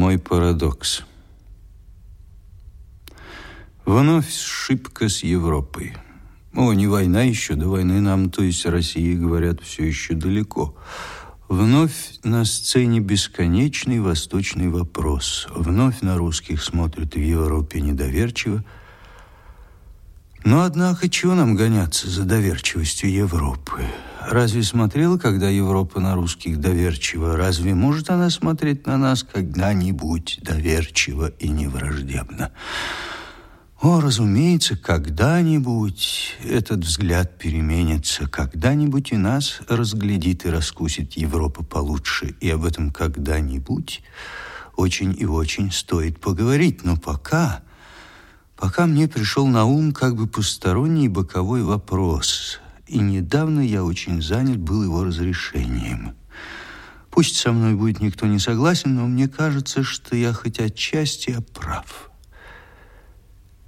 Мой парадокс. Вновь шибко с Европой. О, не война еще, до войны нам, то есть России, говорят, все еще далеко. Вновь на сцене бесконечный восточный вопрос. Вновь на русских смотрят в Европе недоверчиво. Но, однако, чего нам гоняться за доверчивостью Европы? Разве смотрела, когда Европа на русских доверчиво? Разве может она смотреть на нас когда-нибудь доверчиво и невраждебно? О, разумеется, когда-нибудь этот взгляд переменится, когда-нибудь и нас разглядит и раскусит Европа получше, и об этом когда-нибудь очень и очень стоит поговорить. Но пока, пока мне пришел на ум как бы посторонний боковой вопрос, и недавно я очень занят был его разрешением. Пусть со мной будет никто не согласен, но мне кажется, что я хоть отчасти прав.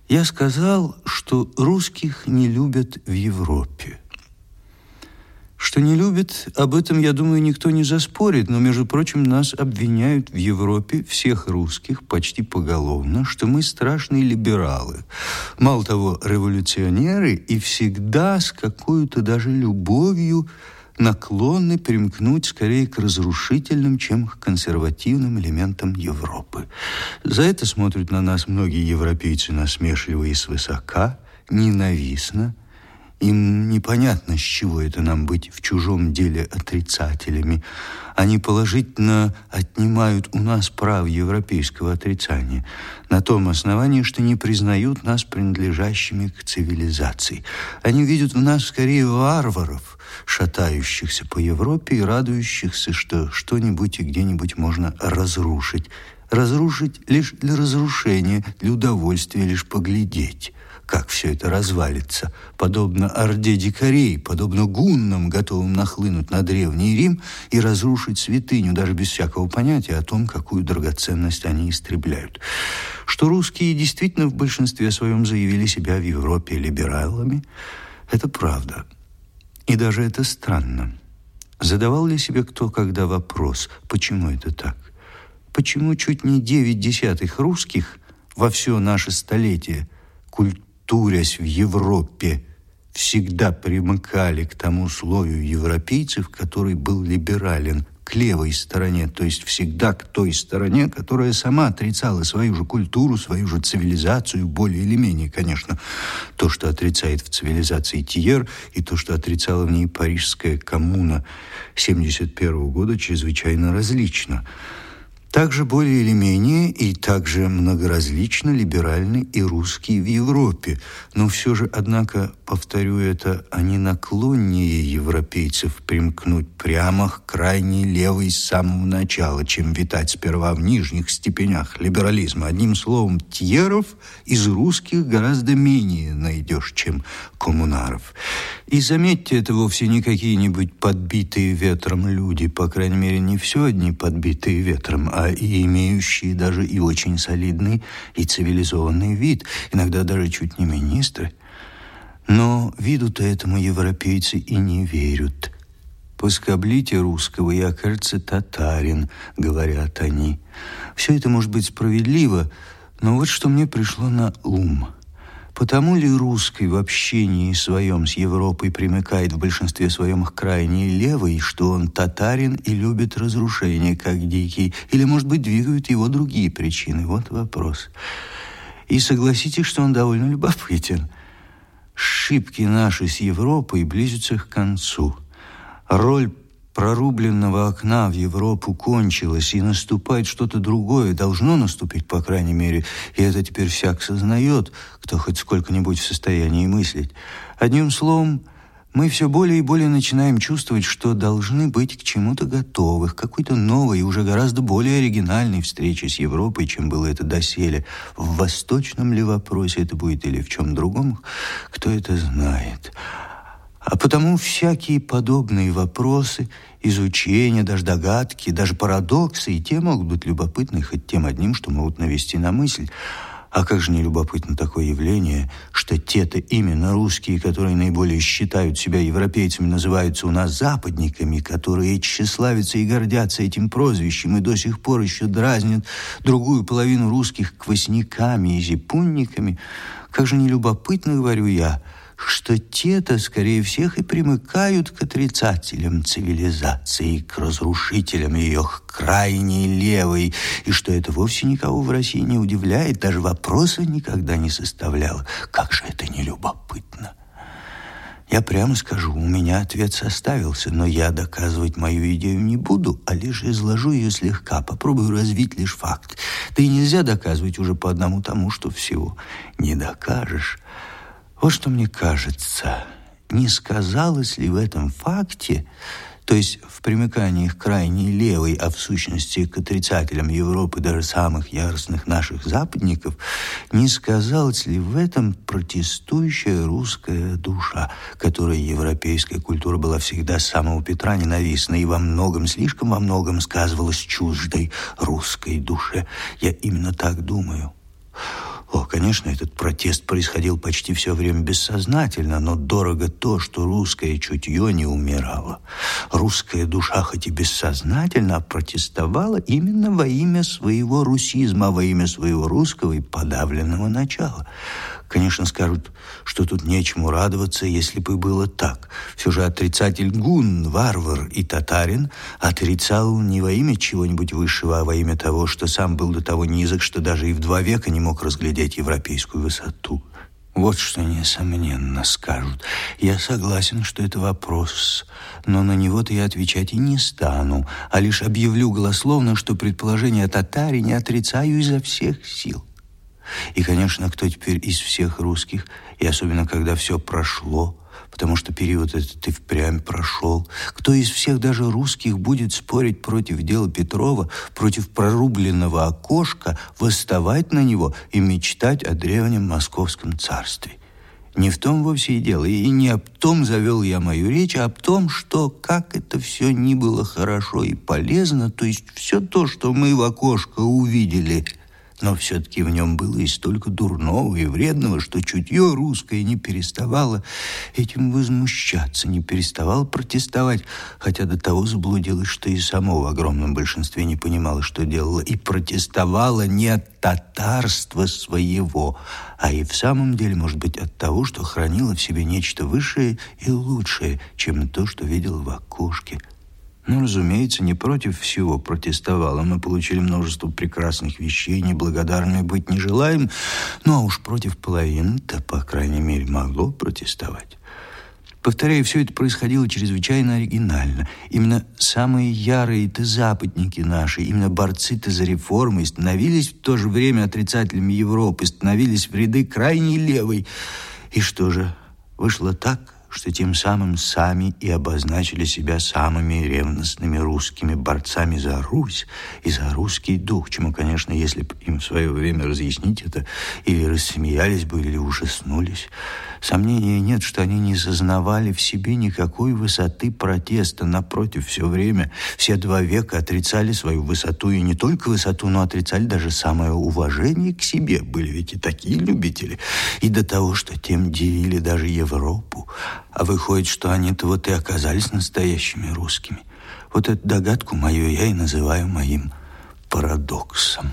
Я сказал, что русских не любят в Европе. Что не любят, об этом, я думаю, никто не заспорит, но, между прочим, нас обвиняют в Европе, всех русских, почти поголовно, что мы страшные либералы. Мало того, революционеры и всегда с какой-то даже любовью наклонны примкнуть скорее к разрушительным, чем к консервативным элементам Европы. За это смотрят на нас многие европейцы насмешливо и свысока, ненавистно. Им непонятно, с чего это нам быть в чужом деле отрицателями. Они положительно отнимают у нас право европейского отрицания на том основании, что не признают нас принадлежащими к цивилизации. Они видят в нас скорее варваров, шатающихся по Европе и радующихся, что что-нибудь и где-нибудь можно разрушить. Разрушить лишь для разрушения, для удовольствия лишь поглядеть как все это развалится, подобно орде дикарей, подобно гуннам, готовым нахлынуть на Древний Рим и разрушить святыню, даже без всякого понятия о том, какую драгоценность они истребляют. Что русские действительно в большинстве своем заявили себя в Европе либералами, это правда. И даже это странно. Задавал ли себе кто когда вопрос, почему это так? Почему чуть не девять десятых русских во все наше столетие, культурясь в Европе, всегда примыкали к тому слою европейцев, который был либерален, к левой стороне, то есть всегда к той стороне, которая сама отрицала свою же культуру, свою же цивилизацию, более или менее, конечно, то, что отрицает в цивилизации Тиер, и то, что отрицала в ней парижская коммуна 71 года, чрезвычайно различно – также более или менее и также многоразлично либеральны и русские в Европе. Но все же, однако, повторю это, они наклоннее европейцев примкнуть прямо к крайней левой с самого начала, чем витать сперва в нижних степенях либерализма. Одним словом, тьеров из русских гораздо менее найдешь, чем коммунаров. И заметьте, это вовсе не какие-нибудь подбитые ветром люди, по крайней мере, не все одни подбитые ветром, а и имеющие даже и очень солидный и цивилизованный вид, иногда даже чуть не министры. Но виду-то этому европейцы и не верят. «Поскоблите русского, я, кажется, татарин», — говорят они. Все это может быть справедливо, но вот что мне пришло на ум — Потому ли русский в общении своем с Европой примыкает в большинстве своем к крайней левой, что он татарин и любит разрушение, как дикий, или, может быть, двигают его другие причины? Вот вопрос. И согласитесь, что он довольно любопытен. Шибки наши с Европой близятся к концу. Роль прорубленного окна в Европу кончилось, и наступает что-то другое, должно наступить, по крайней мере, и это теперь всяк сознает, кто хоть сколько-нибудь в состоянии мыслить. Одним словом, мы все более и более начинаем чувствовать, что должны быть к чему-то готовы, к какой-то новой и уже гораздо более оригинальной встрече с Европой, чем было это доселе. В восточном ли вопросе это будет или в чем другом, кто это знает. А потому всякие подобные вопросы, изучения, даже догадки, даже парадоксы, и те могут быть любопытны хоть тем одним, что могут навести на мысль. А как же не любопытно такое явление, что те-то именно русские, которые наиболее считают себя европейцами, называются у нас западниками, которые тщеславятся и гордятся этим прозвищем и до сих пор еще дразнят другую половину русских квасниками и зипунниками. Как же не любопытно, говорю я, что те-то, скорее всех, и примыкают к отрицателям цивилизации, к разрушителям ее, к крайней левой, и что это вовсе никого в России не удивляет, даже вопроса никогда не составляло. Как же это не любопытно! Я прямо скажу, у меня ответ составился, но я доказывать мою идею не буду, а лишь изложу ее слегка, попробую развить лишь факт. Да и нельзя доказывать уже по одному тому, что всего не докажешь. Вот что мне кажется, не сказалось ли в этом факте, то есть в примыкании к крайней левой, а в сущности к отрицателям Европы, даже самых яростных наших западников, не сказалась ли в этом протестующая русская душа, которой европейская культура была всегда с самого Петра ненавистна и во многом, слишком во многом сказывалась чуждой русской душе. Я именно так думаю. О, конечно, этот протест происходил почти все время бессознательно, но дорого то, что русское чутье не умирало. Русская душа хоть и бессознательно, а протестовала именно во имя своего русизма, во имя своего русского и подавленного начала. Конечно, скажут, что тут нечему радоваться, если бы было так. Все же отрицатель гун, варвар и татарин отрицал не во имя чего-нибудь высшего, а во имя того, что сам был до того низок, что даже и в два века не мог разглядеть европейскую высоту. Вот что несомненно скажут. Я согласен, что это вопрос, но на него-то я отвечать и не стану, а лишь объявлю голословно, что предположение о татаре отрицаю изо всех сил. И, конечно, кто теперь из всех русских, и особенно когда все прошло, потому что период этот и впрямь прошел, кто из всех даже русских будет спорить против дела Петрова, против прорубленного окошка, восставать на него и мечтать о древнем московском царстве? Не в том вовсе и дело, и не об том завел я мою речь, а об том, что как это все ни было хорошо и полезно, то есть все то, что мы в окошко увидели – но все-таки в нем было и столько дурного и вредного, что чутье русское не переставало этим возмущаться, не переставало протестовать, хотя до того заблудилось, что и само в огромном большинстве не понимало, что делала, и протестовала не от татарства своего, а и в самом деле, может быть, от того, что хранило в себе нечто высшее и лучшее, чем то, что видел в окошке – ну, разумеется, не против всего протестовала. Мы получили множество прекрасных вещей, неблагодарными быть не желаем, ну, а уж против половины-то, по крайней мере, могло протестовать. Повторяю, все это происходило чрезвычайно оригинально. Именно самые ярые-то западники наши, именно борцы-то за реформы становились в то же время отрицателями Европы, становились в ряды крайней левой. И что же, вышло так, что тем самым сами и обозначили себя самыми ревностными русскими борцами за Русь и за русский дух, чему, конечно, если бы им в свое время разъяснить это, или рассмеялись бы, или ужаснулись, Сомнения нет, что они не сознавали в себе никакой высоты протеста. Напротив, все время, все два века отрицали свою высоту, и не только высоту, но отрицали даже самое уважение к себе. Были ведь и такие любители. И до того, что тем дивили даже Европу. А выходит, что они-то вот и оказались настоящими русскими. Вот эту догадку мою я и называю моим парадоксом.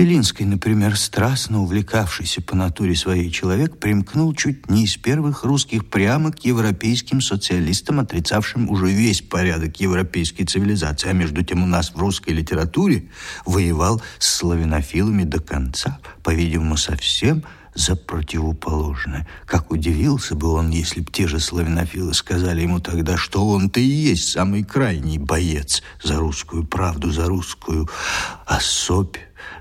Белинский, например, страстно увлекавшийся по натуре своей человек, примкнул чуть не из первых русских прямо к европейским социалистам, отрицавшим уже весь порядок европейской цивилизации. А между тем у нас в русской литературе воевал с славянофилами до конца, по-видимому, совсем за противоположное. Как удивился бы он, если б те же славянофилы сказали ему тогда, что он-то и есть самый крайний боец за русскую правду, за русскую особь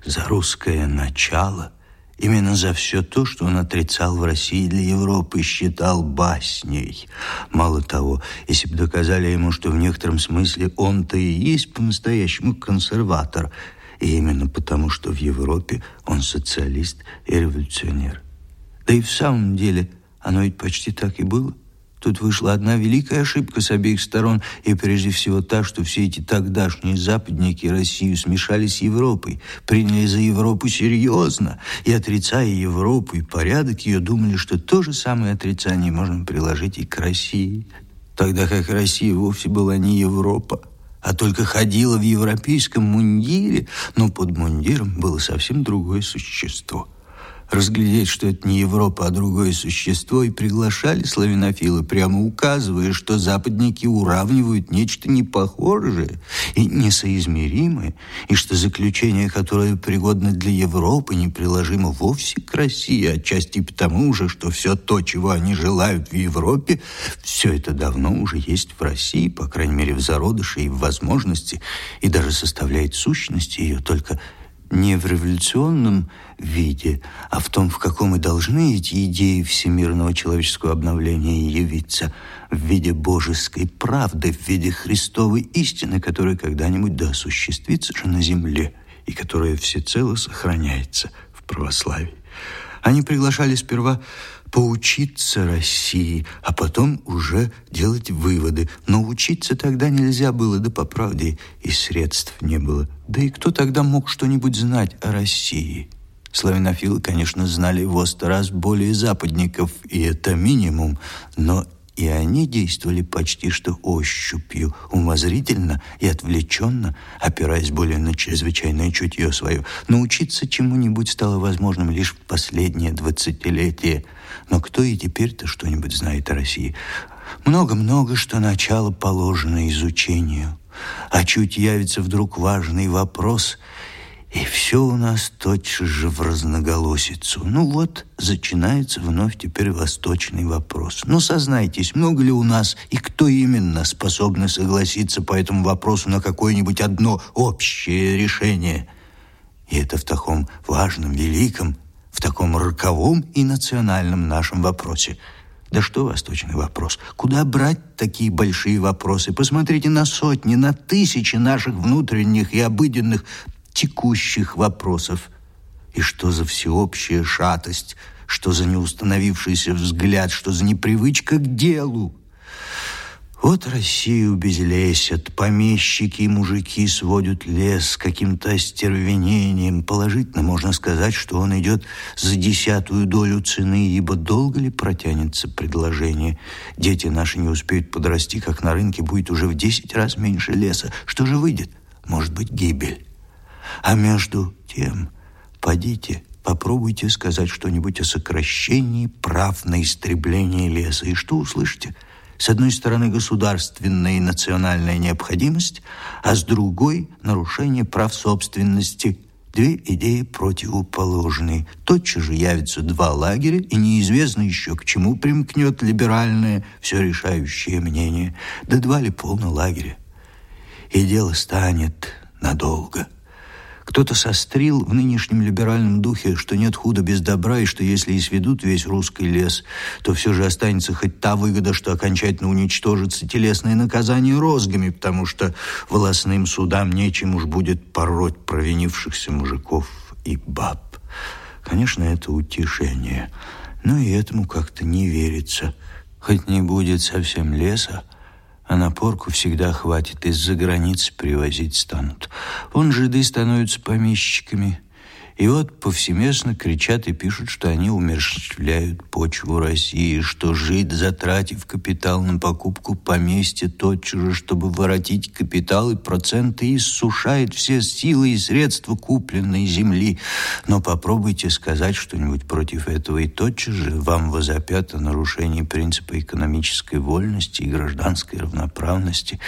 за русское начало, именно за все то, что он отрицал в России для Европы, считал басней. Мало того, если бы доказали ему, что в некотором смысле он-то и есть по-настоящему консерватор, и именно потому, что в Европе он социалист и революционер. Да и в самом деле оно ведь почти так и было. Тут вышла одна великая ошибка с обеих сторон, и прежде всего та, что все эти тогдашние западники Россию смешали с Европой, приняли за Европу серьезно, и, отрицая Европу и порядок ее, думали, что то же самое отрицание можно приложить и к России, тогда как Россия вовсе была не Европа, а только ходила в европейском мундире, но под мундиром было совсем другое существо – разглядеть, что это не Европа, а другое существо, и приглашали славянофилы, прямо указывая, что западники уравнивают нечто непохожее и несоизмеримое, и что заключение, которое пригодно для Европы, неприложимо вовсе к России, отчасти потому же, что все то, чего они желают в Европе, все это давно уже есть в России, по крайней мере, в зародыше и в возможности, и даже составляет сущность ее только не в революционном виде, а в том, в каком и должны эти идеи всемирного человеческого обновления явиться, в виде божеской правды, в виде Христовой истины, которая когда-нибудь да осуществится же на земле и которая всецело сохраняется в православии. Они приглашали сперва поучиться России, а потом уже делать выводы. Но учиться тогда нельзя было, да по правде и средств не было. Да и кто тогда мог что-нибудь знать о России? Славянофилы, конечно, знали его сто раз более западников, и это минимум, но и они действовали почти что ощупью, умозрительно и отвлеченно, опираясь более на чрезвычайное чутье свое. Научиться чему-нибудь стало возможным лишь в последнее двадцатилетие. Но кто и теперь-то что-нибудь знает о России? Много-много, что начало положено изучению. А чуть явится вдруг важный вопрос – и все у нас тотчас же в разноголосицу. Ну вот, начинается вновь теперь восточный вопрос. Ну, сознайтесь, много ли у нас и кто именно способны согласиться по этому вопросу на какое-нибудь одно общее решение? И это в таком важном, великом, в таком роковом и национальном нашем вопросе. Да что восточный вопрос? Куда брать такие большие вопросы? Посмотрите на сотни, на тысячи наших внутренних и обыденных текущих вопросов. И что за всеобщая шатость, что за неустановившийся взгляд, что за непривычка к делу. Вот Россию безлесят, помещики и мужики сводят лес с каким-то остервенением. Положительно можно сказать, что он идет за десятую долю цены, ибо долго ли протянется предложение? Дети наши не успеют подрасти, как на рынке будет уже в десять раз меньше леса. Что же выйдет? Может быть, гибель. А между тем, подите, попробуйте сказать что-нибудь о сокращении прав на истребление леса. И что услышите? С одной стороны, государственная и национальная необходимость, а с другой – нарушение прав собственности. Две идеи противоположные. Тотчас же явятся два лагеря, и неизвестно еще, к чему примкнет либеральное, все решающее мнение. Да два ли полно лагеря. И дело станет надолго – кто-то сострил в нынешнем либеральном духе, что нет худа без добра, и что если и сведут весь русский лес, то все же останется хоть та выгода, что окончательно уничтожится телесное наказание розгами, потому что волосным судам нечем уж будет пороть провинившихся мужиков и баб. Конечно, это утешение, но и этому как-то не верится. Хоть не будет совсем леса, а на порку всегда хватит, из-за границы привозить станут. Вон жиды становятся помещиками, и вот повсеместно кричат и пишут, что они умерщвляют почву России, что жид, затратив капитал на покупку поместья тотчас же, чтобы воротить капитал и проценты, иссушает все силы и средства купленной земли. Но попробуйте сказать что-нибудь против этого, и тотчас же вам возопят о нарушении принципа экономической вольности и гражданской равноправности.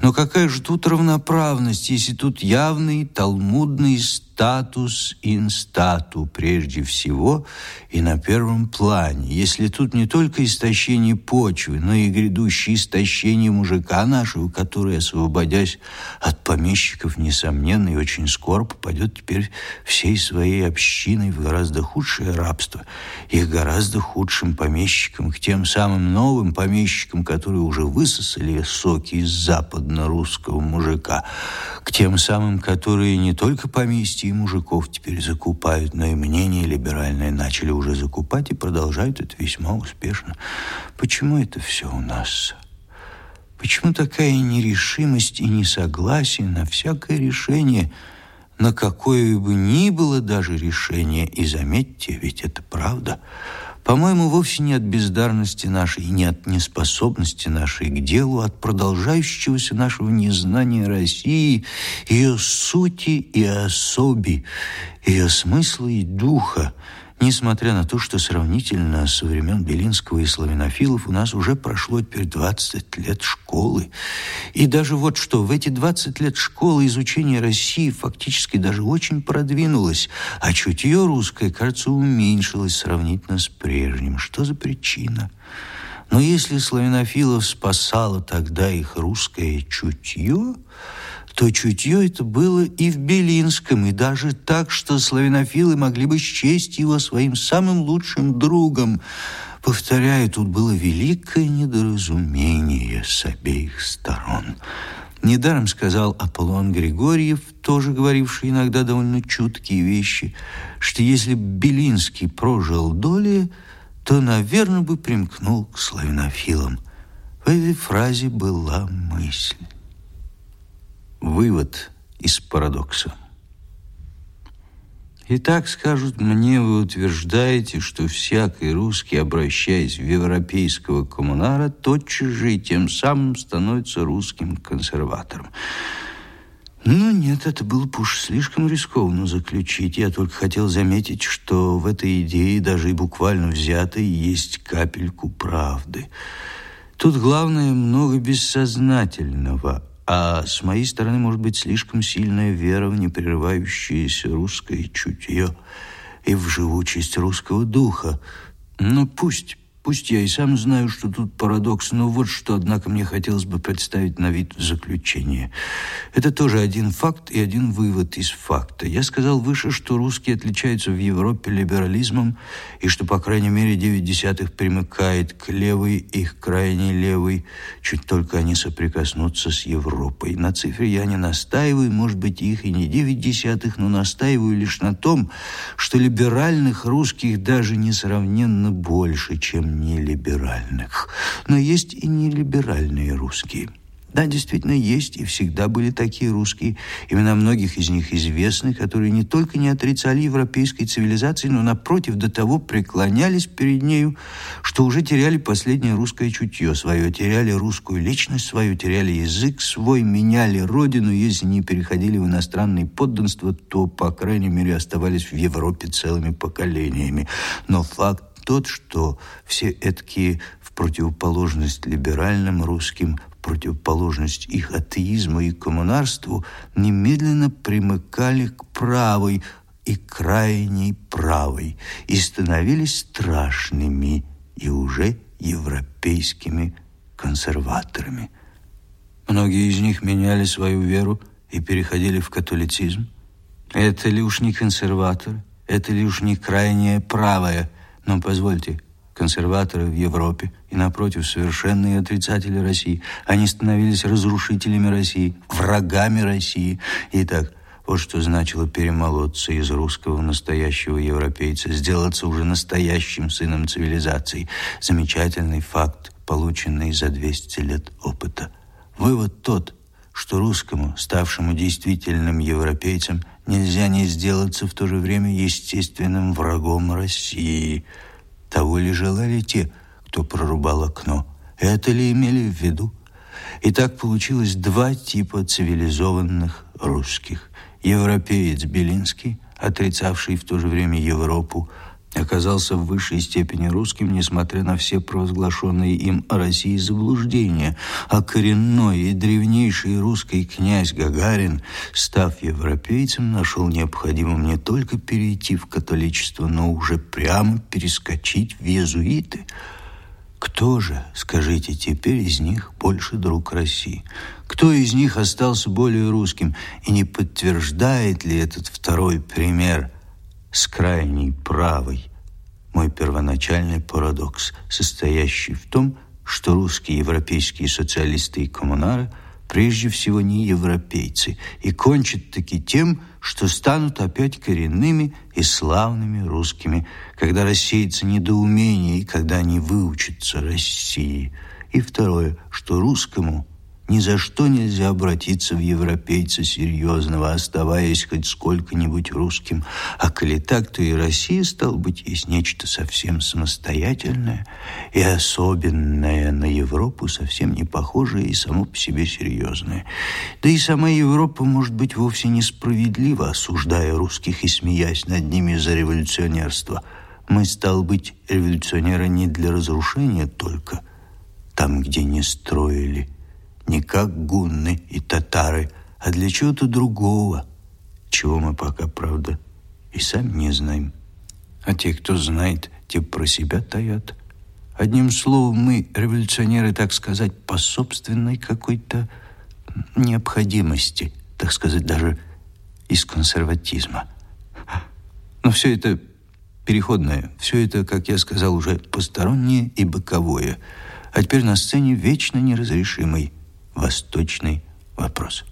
Но какая же тут равноправность, если тут явный талмудный статус инстату прежде всего и на первом плане. Если тут не только истощение почвы, но и грядущее истощение мужика нашего, который, освободясь от помещиков, несомненно, и очень скоро попадет теперь всей своей общиной в гораздо худшее рабство, их гораздо худшим помещикам, к тем самым новым помещикам, которые уже высосали соки из западно-русского мужика, к тем самым, которые не только поместья партии мужиков теперь закупают, но и мнение либеральное начали уже закупать и продолжают это весьма успешно. Почему это все у нас? Почему такая нерешимость и несогласие на всякое решение, на какое бы ни было даже решение? И заметьте, ведь это правда – по-моему, вовсе не от бездарности нашей, не от неспособности нашей к делу, а от продолжающегося нашего незнания России, ее сути и особи, ее смысла и духа, Несмотря на то, что сравнительно со времен Белинского и славянофилов у нас уже прошло теперь 20 лет школы. И даже вот что, в эти 20 лет школы изучение России фактически даже очень продвинулось, а чутье русское, кажется, уменьшилось сравнительно с прежним. Что за причина? Но если славянофилов спасало тогда их русское чутье, то чутье это было и в Белинском, и даже так, что славянофилы могли бы счесть его своим самым лучшим другом. Повторяю, тут было великое недоразумение с обеих сторон. Недаром сказал Аполлон Григорьев, тоже говоривший иногда довольно чуткие вещи, что если бы Белинский прожил доли, то, наверное, бы примкнул к славянофилам. В этой фразе была мысль. Вывод из парадокса. Итак, скажут мне, вы утверждаете, что всякий русский, обращаясь в европейского коммунара, тотчас же и тем самым становится русским консерватором. Ну, нет, это было бы уж слишком рискованно заключить. Я только хотел заметить, что в этой идее, даже и буквально взятой, есть капельку правды. Тут главное много бессознательного, а с моей стороны, может быть, слишком сильная вера в непрерывающееся русское чутье и в живучесть русского духа. Но пусть Пусть я и сам знаю, что тут парадокс, но вот что, однако, мне хотелось бы представить на вид заключение. Это тоже один факт и один вывод из факта. Я сказал выше, что русские отличаются в Европе либерализмом, и что, по крайней мере, девять десятых примыкает к левой, их крайней левой, чуть только они соприкоснутся с Европой. На цифре я не настаиваю, может быть, их и не девять десятых, но настаиваю лишь на том, что либеральных русских даже несравненно больше, чем нелиберальных. Но есть и нелиберальные русские – да, действительно, есть и всегда были такие русские. Имена многих из них известны, которые не только не отрицали европейской цивилизации, но, напротив, до того преклонялись перед нею, что уже теряли последнее русское чутье свое, теряли русскую личность свою, теряли язык свой, меняли родину. Если не переходили в иностранное подданство, то, по крайней мере, оставались в Европе целыми поколениями. Но факт тот, что все эткие в противоположность либеральным русским, в противоположность их атеизму и коммунарству, немедленно примыкали к правой и крайней правой и становились страшными и уже европейскими консерваторами. Многие из них меняли свою веру и переходили в католицизм. Это ли уж не консерваторы, это ли уж не крайняя правая но позвольте, консерваторы в Европе и, напротив, совершенные отрицатели России. Они становились разрушителями России, врагами России. Итак, вот что значило перемолоться из русского настоящего европейца, сделаться уже настоящим сыном цивилизации. Замечательный факт, полученный за 200 лет опыта. Вывод тот, что русскому, ставшему действительным европейцем, нельзя не сделаться в то же время естественным врагом России. Того ли желали те, кто прорубал окно? Это ли имели в виду? И так получилось два типа цивилизованных русских. Европеец Белинский, отрицавший в то же время Европу, оказался в высшей степени русским, несмотря на все провозглашенные им о России заблуждения, а коренной и древнейший русский князь Гагарин, став европейцем, нашел необходимым не только перейти в католичество, но уже прямо перескочить в иезуиты. Кто же, скажите, теперь из них больше друг России? Кто из них остался более русским? И не подтверждает ли этот второй пример – с крайней правой. Мой первоначальный парадокс, состоящий в том, что русские европейские социалисты и коммунары прежде всего не европейцы, и кончат таки тем, что станут опять коренными и славными русскими, когда рассеется недоумение и когда они выучатся России. И второе, что русскому – ни за что нельзя обратиться в европейца серьезного, оставаясь хоть сколько-нибудь русским. А коли так, то и Россия, стал быть, есть нечто совсем самостоятельное и особенное на Европу, совсем не похожее и само по себе серьезное. Да и сама Европа, может быть, вовсе несправедливо, осуждая русских и смеясь над ними за революционерство. Мы, стал быть, революционеры не для разрушения только, там, где не строили не как гунны и татары, а для чего-то другого, чего мы пока, правда, и сами не знаем. А те, кто знает, те про себя таят. Одним словом, мы, революционеры, так сказать, по собственной какой-то необходимости, так сказать, даже из консерватизма. Но все это переходное, все это, как я сказал, уже постороннее и боковое, а теперь на сцене вечно неразрешимый восточный вопрос.